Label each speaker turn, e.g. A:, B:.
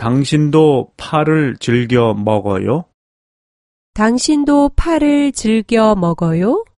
A: 당신도 파를 즐겨 먹어요?
B: 당신도 파를 즐겨 먹어요?